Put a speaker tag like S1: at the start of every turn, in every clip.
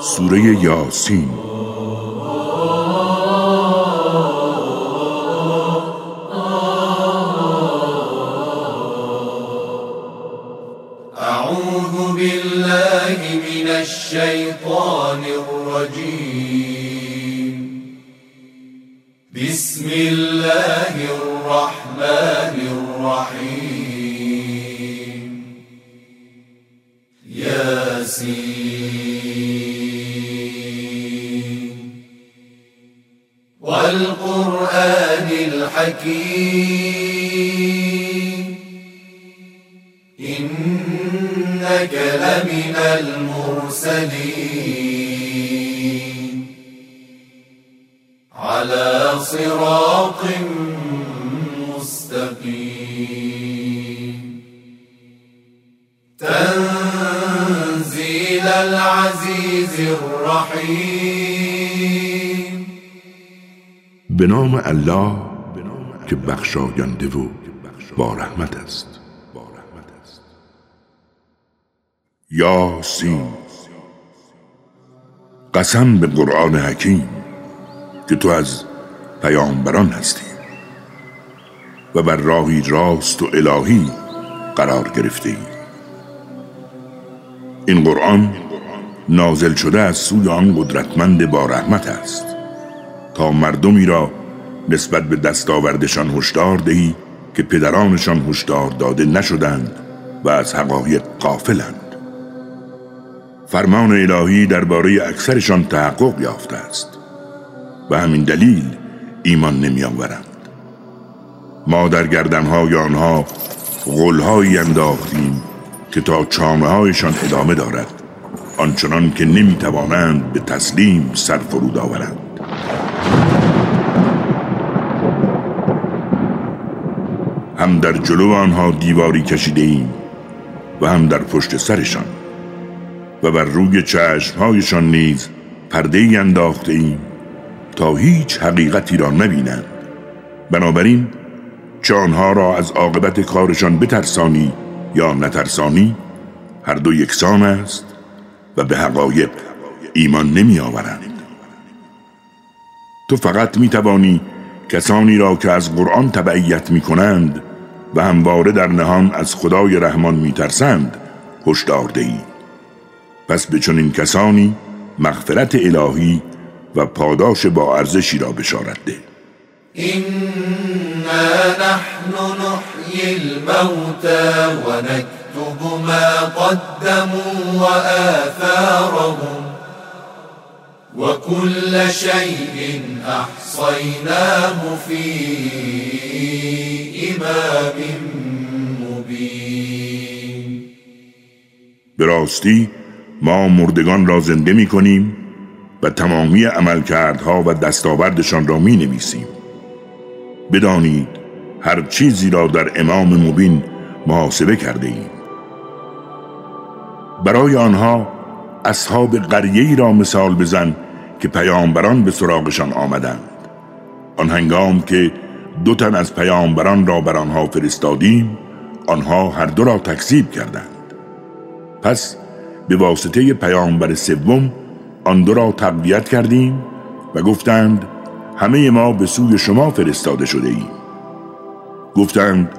S1: سوره
S2: یاسین
S1: حكيم إنك لمن المرسلين على صراط مستقيم تنزيل العزيز الرحيم
S2: به الله که بخشاینده و با رحمت است یاسین قسم به قرآن حکیم که تو از پیامبران هستی و بر راهی راست و الهی قرار گرفته ای این قرآن نازل شده از سوی آن قدرتمند با رحمت است تا مردمی را نسبت به دستاوردشان هشدار دهی که پدرانشان هشدار داده نشدند و از حقایق قافلند فرمان الهی درباره اکثرشان تحقق یافته است و همین دلیل ایمان نمی آورند ما در گردنهای آنها غلهایی انداختیم که تا چانههایشان ادامه دارد آنچنان که توانند به تسلیم سر فرو آورند هم در جلو آنها دیواری کشیده ایم و هم در پشت سرشان و بر روی چشمهایشان نیز پرده ای انداخته ایم تا هیچ حقیقتی را نبینند بنابراین چه آنها را از عاقبت کارشان بترسانی یا نترسانی هر دو یکسان است و به حقایق ایمان نمی آورند. تو فقط می توانی کسانی را که از قرآن تبعیت می کنند و همواره در نهان از خدای رحمان میترسند هشدار دهید پس به چنین کسانی مغفرت الهی و پاداش با ارزشی را بشارت ده
S1: إنا نحن نحيي و ونكتب ما قدموا وآثارهم وكل شيء احصیناه فیه امام مبین
S2: به ما مردگان را زنده می کنیم و تمامی عملکردها و دستاوردشان را می نویسیم بدانید هر چیزی را در امام مبین محاسبه کرده ایم برای آنها اصحاب قریه را مثال بزن که پیامبران به سراغشان آمدند آن هنگام که دو تن از پیامبران را بر آنها فرستادیم آنها هر دو را تکذیب کردند پس به واسطه پیامبر سوم آن دو را تقویت کردیم و گفتند همه ما به سوی شما فرستاده شده ایم گفتند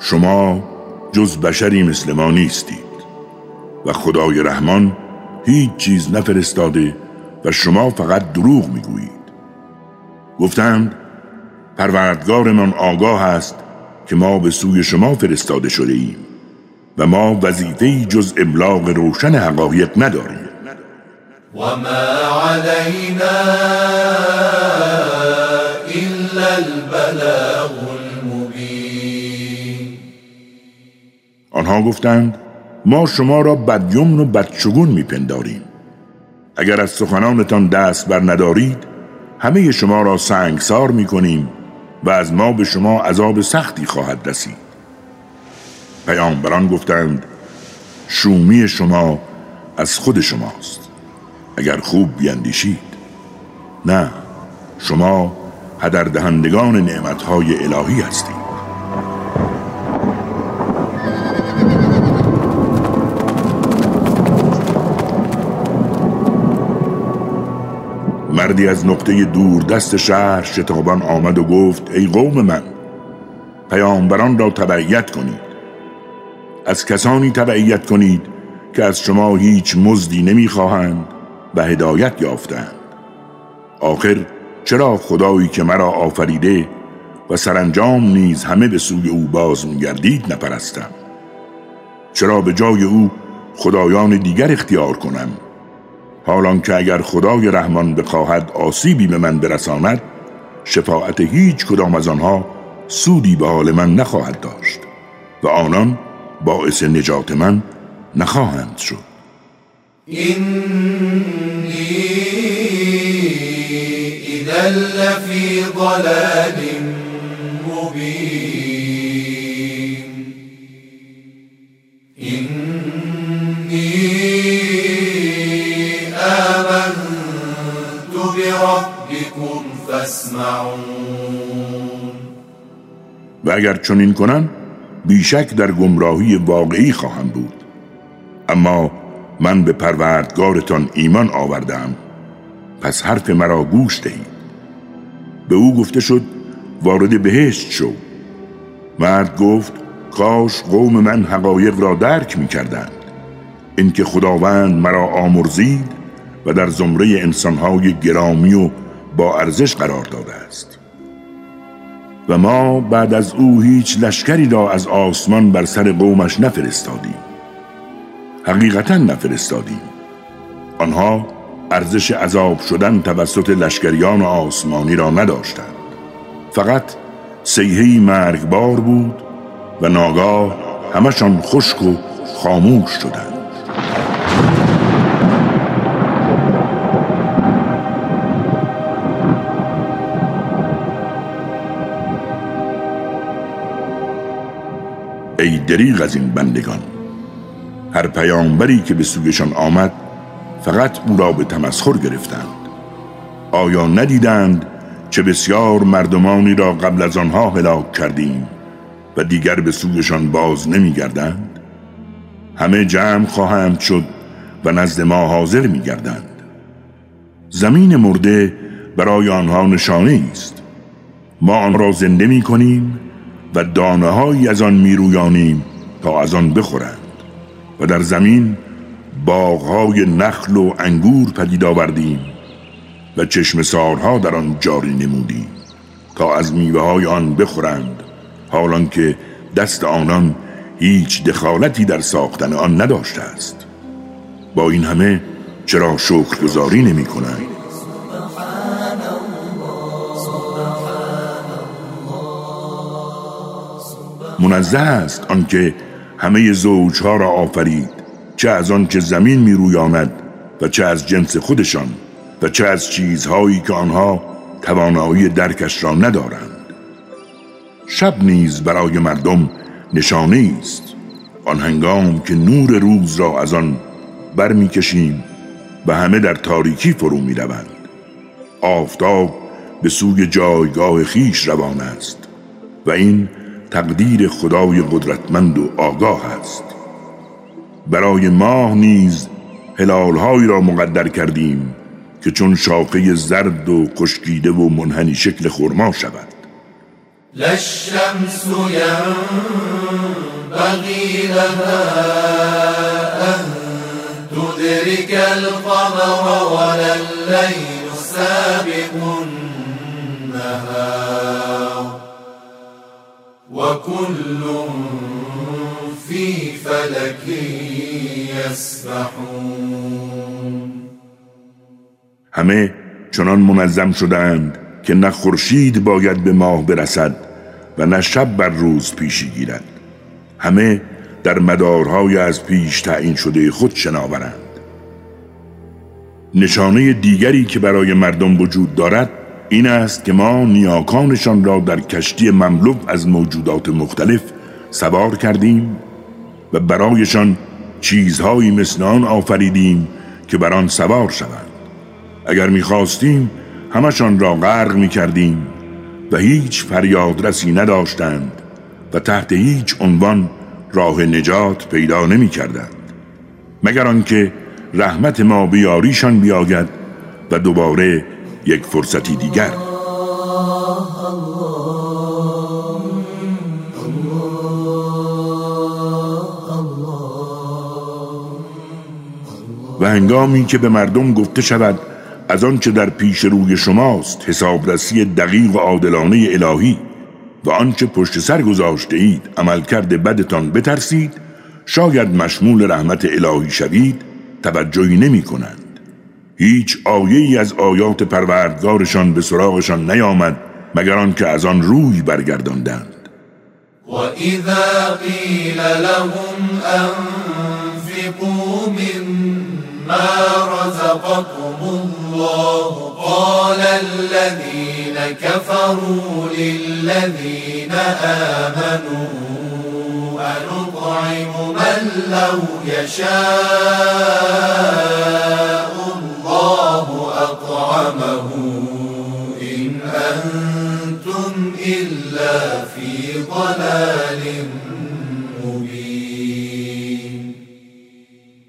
S2: شما جز بشری مثل ما نیستید و خدای رحمان هیچ چیز نفرستاده و شما فقط دروغ میگویید گفتند پروردگارمان آگاه است که ما به سوی شما فرستاده شده ایم و ما وظیفه جز ابلاغ روشن حقایق نداریم
S1: و ما علینا الا البلاغ المبین
S2: آنها گفتند ما شما را بدیمن و بدشگون میپنداریم اگر از سخنانتان دست بر ندارید همه شما را سنگسار میکنیم و از ما به شما عذاب سختی خواهد رسید پیامبران گفتند شومی شما از خود شماست اگر خوب بیندیشید نه شما هدردهندگان نعمتهای الهی هستید مردی از نقطه دور دست شهر شتابان آمد و گفت ای قوم من پیامبران را تبعیت کنید از کسانی تبعیت کنید که از شما هیچ مزدی نمیخواهند و هدایت یافتند آخر چرا خدایی که مرا آفریده و سرانجام نیز همه به سوی او باز میگردید نپرستم چرا به جای او خدایان دیگر اختیار کنم حالان که اگر خدای رحمان بخواهد آسیبی به من برساند شفاعت هیچ کدام از آنها سودی به حال من نخواهد داشت و آنان باعث نجات من نخواهند شد و اگر چنین کنن بیشک در گمراهی واقعی خواهم بود اما من به پروردگارتان ایمان آوردم پس حرف مرا گوش دهید به او گفته شد وارد بهشت شو مرد گفت کاش قوم من حقایق را درک می کردند اینکه خداوند مرا آمرزید و در زمره انسانهای گرامی و با ارزش قرار داده است و ما بعد از او هیچ لشکری را از آسمان بر سر قومش نفرستادیم حقیقتا نفرستادیم آنها ارزش عذاب شدن توسط لشکریان آسمانی را نداشتند فقط سیهی مرگبار بود و ناگاه همشان خشک و خاموش شدند دریغ از این بندگان هر پیامبری که به سویشان آمد فقط او را به تمسخر گرفتند آیا ندیدند چه بسیار مردمانی را قبل از آنها هلاک کردیم و دیگر به سویشان باز نمیگردند همه جمع خواهند شد و نزد ما حاضر میگردند زمین مرده برای آنها نشانه است ما آن را زنده می کنیم و دانه های از آن میرویانیم تا از آن بخورند و در زمین باغهای نخل و انگور پدید آوردیم و چشم سارها در آن جاری نمودیم تا از میوه های آن بخورند حالان که دست آنان هیچ دخالتی در ساختن آن نداشته است با این همه چرا گذاری نمی کنند منزه است آنکه همه زوجها را آفرید چه از آنکه زمین می آمد و چه از جنس خودشان و چه از چیزهایی که آنها توانایی درکش را ندارند شب نیز برای مردم نشانه است آن هنگام که نور روز را از آن برمیکشیم و همه در تاریکی فرو می روند. آفتاب به سوی جایگاه خیش روان است و این تقدیر خدای قدرتمند و آگاه است برای ماه نیز هلالهایی را مقدر کردیم که چون شاقه زرد و کشکیده و منحنی شکل خرما شود
S1: للشمس ينبغي لها أن تدرك القمر ولا الليل وكل في فلك يسبحون
S2: همه چنان منظم شدند که نه خورشید باید به ماه برسد و نه شب بر روز پیشی گیرد همه در مدارهای از پیش تعیین شده خود شناورند نشانه دیگری که برای مردم وجود دارد این است که ما نیاکانشان را در کشتی مملو از موجودات مختلف سوار کردیم و برایشان چیزهایی مثل آن آفریدیم که بر آن سوار شوند اگر میخواستیم همشان را غرق میکردیم و هیچ فریادرسی نداشتند و تحت هیچ عنوان راه نجات پیدا نمیکردند مگر آنکه رحمت ما بیاریشان بیاید و دوباره یک فرصتی دیگر و هنگامی که به مردم گفته شود از آنچه در پیش روی شماست حسابرسی دقیق و عادلانه الهی و آنچه پشت سر گذاشته اید عمل کرده بدتان بترسید شاید مشمول رحمت الهی شوید توجهی نمی کند هیچ آیه ای از آیات پروردگارشان به سراغشان نیامد مگر آنکه از آن روی برگرداندند
S1: و اذا قیل لهم انفقوا مما رزقكم الله قال الذين كفروا للذين آمنوا أنطعم من لو يشاء إن في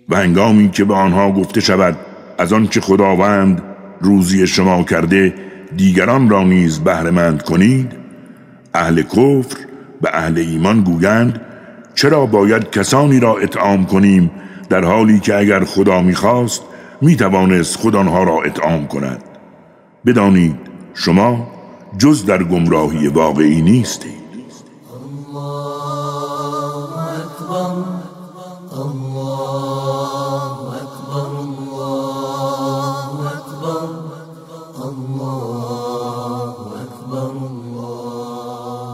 S2: و هنگامی که به آنها گفته شود از آنچه خداوند روزی شما کرده دیگران را نیز بهرهمند کنید اهل کفر به اهل ایمان گویند چرا باید کسانی را اطعام کنیم در حالی که اگر خدا میخواست میتوانست خود آنها را اطعام کند بدانید شما جز در گمراهی واقعی
S1: نیستید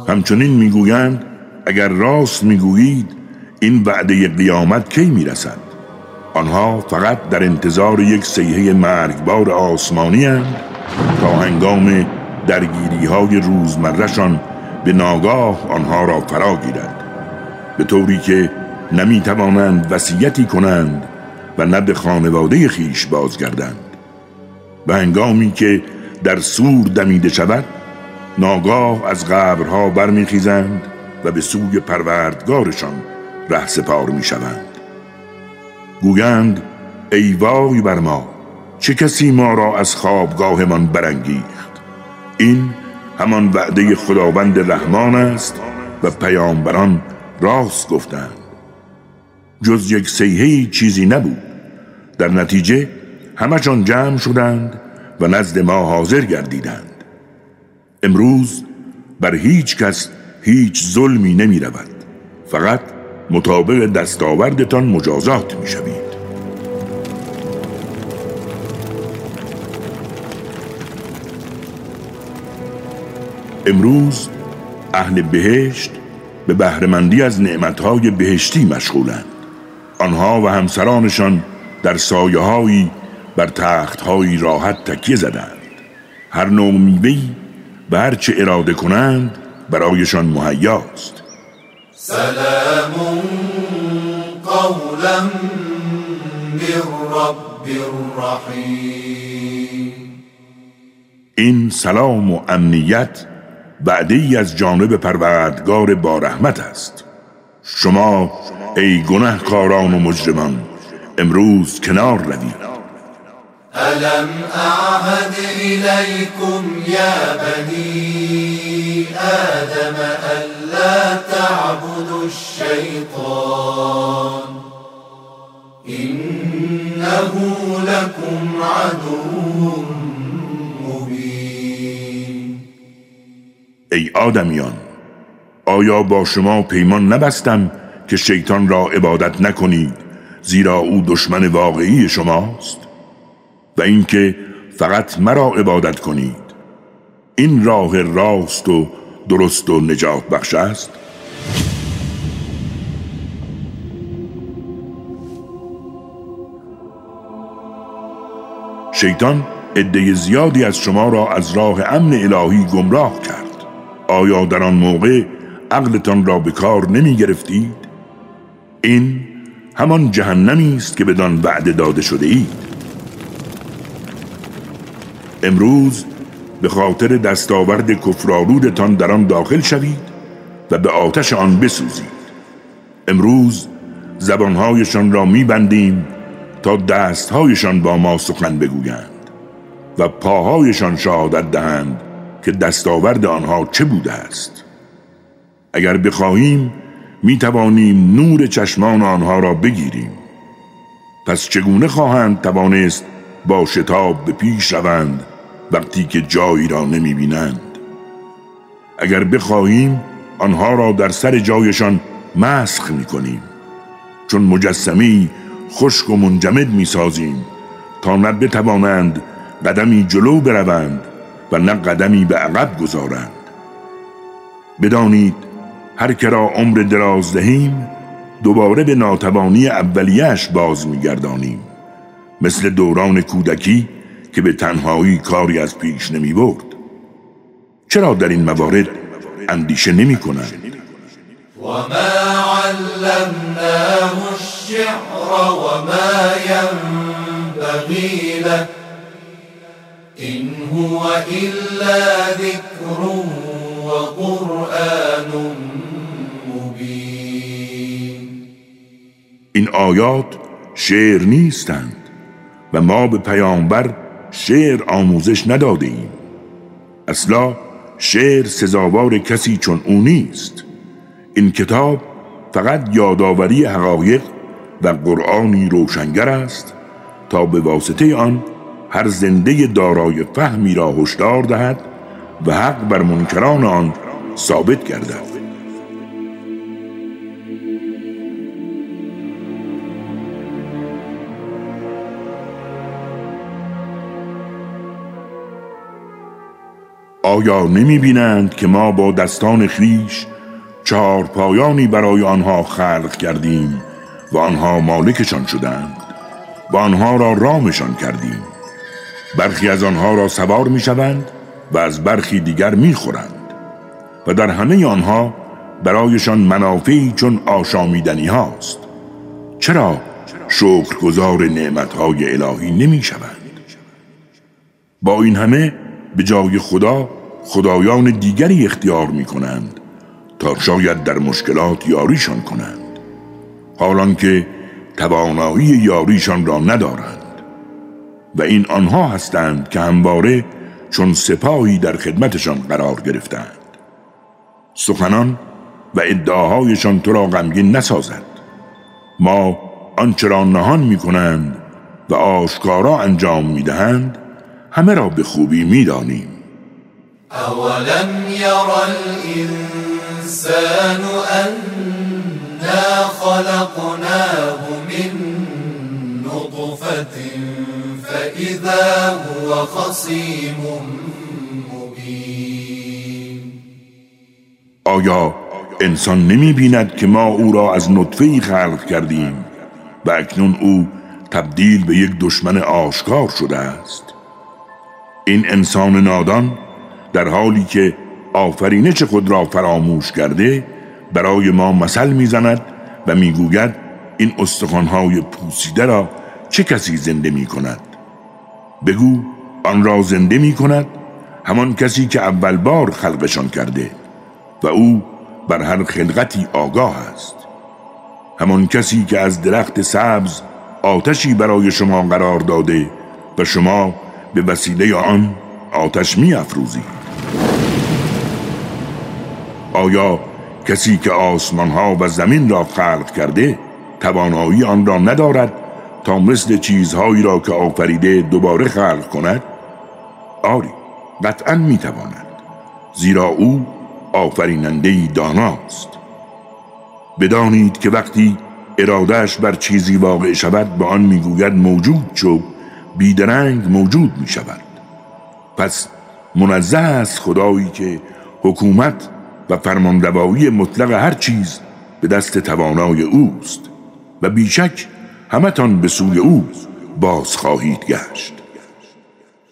S2: همچنین میگویند اگر راست میگویید این وعده قیامت کی میرسد آنها فقط در انتظار یک سیحه مرگبار آسمانی هستند هنگام درگیری های روزمرهشان به ناگاه آنها را فرا گیرد به طوری که نمی توانند وسیعتی کنند و نه به خانواده خیش بازگردند و هنگامی که در سور دمیده شود ناگاه از قبرها برمیخیزند و به سوی پروردگارشان رهسپار سپار می شوند گویند ای وای بر ما چه کسی ما را از خوابگاهمان برانگیخت این همان وعده خداوند رحمان است و پیامبران راست گفتند جز یک سیهی چیزی نبود در نتیجه همشان جمع شدند و نزد ما حاضر گردیدند امروز بر هیچ کس هیچ ظلمی نمی رود فقط مطابق دستاوردتان مجازات می شوید. امروز اهل بهشت به بهرهمندی از نعمتهای بهشتی مشغولند آنها و همسرانشان در سایه بر تختهایی راحت تکیه زدند هر نوع میوهی به هر چه اراده کنند برایشان مهیاست
S1: سلام قولا رب
S2: این سلام و امنیت وعده ای از جانب پروردگار با رحمت است شما ای گناهکاران و مجرمان امروز کنار روید
S1: الم اعهد ایلیکم یا بنی آدم الا تعبد الشیطان اینه لكم عدو
S2: ای آدمیان آیا با شما پیمان نبستم که شیطان را عبادت نکنید زیرا او دشمن واقعی شماست و اینکه فقط مرا عبادت کنید این راه راست و درست و نجات بخش است شیطان عده زیادی از شما را از راه امن الهی گمراه کرد آیا در آن موقع عقلتان را به کار نمی گرفتید؟ این همان جهنمی است که بدان وعده داده شده اید امروز به خاطر دستاورد کفرارودتان در آن داخل شوید و به آتش آن بسوزید امروز زبانهایشان را میبندیم تا دستهایشان با ما سخن بگویند و پاهایشان شهادت دهند که دستاورد آنها چه بوده است اگر بخواهیم می توانیم نور چشمان آنها را بگیریم پس چگونه خواهند توانست با شتاب به پیش روند وقتی که جایی را نمی بینند اگر بخواهیم آنها را در سر جایشان مسخ می کنیم چون مجسمی خشک و منجمد می سازیم تا نه بتوانند قدمی جلو بروند و نه قدمی به عقب گذارند بدانید هر کرا عمر دراز دهیم دوباره به ناتوانی اولیهش باز میگردانیم مثل دوران کودکی که به تنهایی کاری از پیش نمی برد چرا در این موارد اندیشه نمی و
S1: ما علمناه الشعر و ما إن هو إلا ذكر وقرآن این
S2: آیات شعر نیستند و ما به پیامبر شعر آموزش ندادیم اصلا شعر سزاوار کسی چون او نیست این کتاب فقط یادآوری حقایق و قرآنی روشنگر است تا به واسطه آن هر زنده دارای فهمی را هشدار دهد و حق بر منکران آن ثابت گردد آیا نمی بینند که ما با دستان خیش چهار پایانی برای آنها خلق کردیم و آنها مالکشان شدند و آنها را رامشان کردیم برخی از آنها را سوار می شوند و از برخی دیگر می خورند و در همه آنها برایشان منافعی چون آشامیدنی هاست چرا شکرگزار نعمتهای الهی نمی شوند با این همه به جای خدا خدایان دیگری اختیار می کنند تا شاید در مشکلات یاریشان کنند حالان که توانایی یاریشان را ندارند و این آنها هستند که همواره چون سپاهی در خدمتشان قرار گرفتند سخنان و ادعاهایشان تو را غمگین نسازد ما آنچه را نهان میکنند و آشکارا انجام میدهند همه را به خوبی میدانیم
S1: اولم یر الانسان انا خلقناه من نطفتی فإذا هو خصيم مبين
S2: آیا انسان نمی بیند که ما او را از نطفه خلق کردیم و اکنون او تبدیل به یک دشمن آشکار شده است این انسان نادان در حالی که آفرینش خود را فراموش کرده برای ما مثل میزند و میگوید این استخوانهای پوسیده را چه کسی زنده می کند بگو آن را زنده می کند همان کسی که اول بار خلقشان کرده و او بر هر خلقتی آگاه است همان کسی که از درخت سبز آتشی برای شما قرار داده و شما به وسیله آن آتش می آیا کسی که آسمان ها و زمین را خلق کرده توانایی آن را ندارد تا مثل چیزهایی را که آفریده دوباره خلق کند؟ آری قطعا میتواند زیرا او آفریننده داناست بدانید که وقتی ارادهش بر چیزی واقع شود به آن میگوید موجود شو بیدرنگ موجود می شود پس منزه است خدایی که حکومت و فرماندوایی مطلق هر چیز به دست توانای اوست و بیشک همتان به سوی او باز خواهید گشت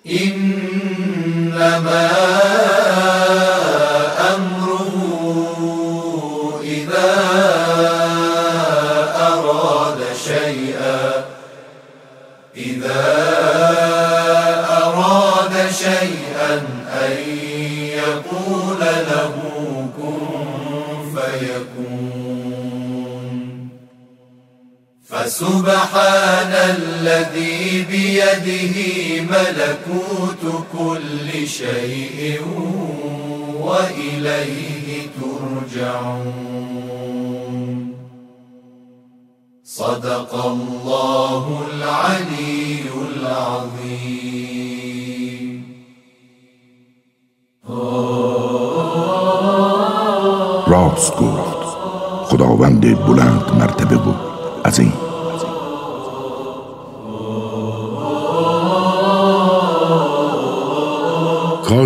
S1: این فسبحان الذي بيده ملكوت كل شيء وإليه ترجعون صدق الله العلي العظيم
S2: راست گفت خداوند بلند مرتبه بود عظیم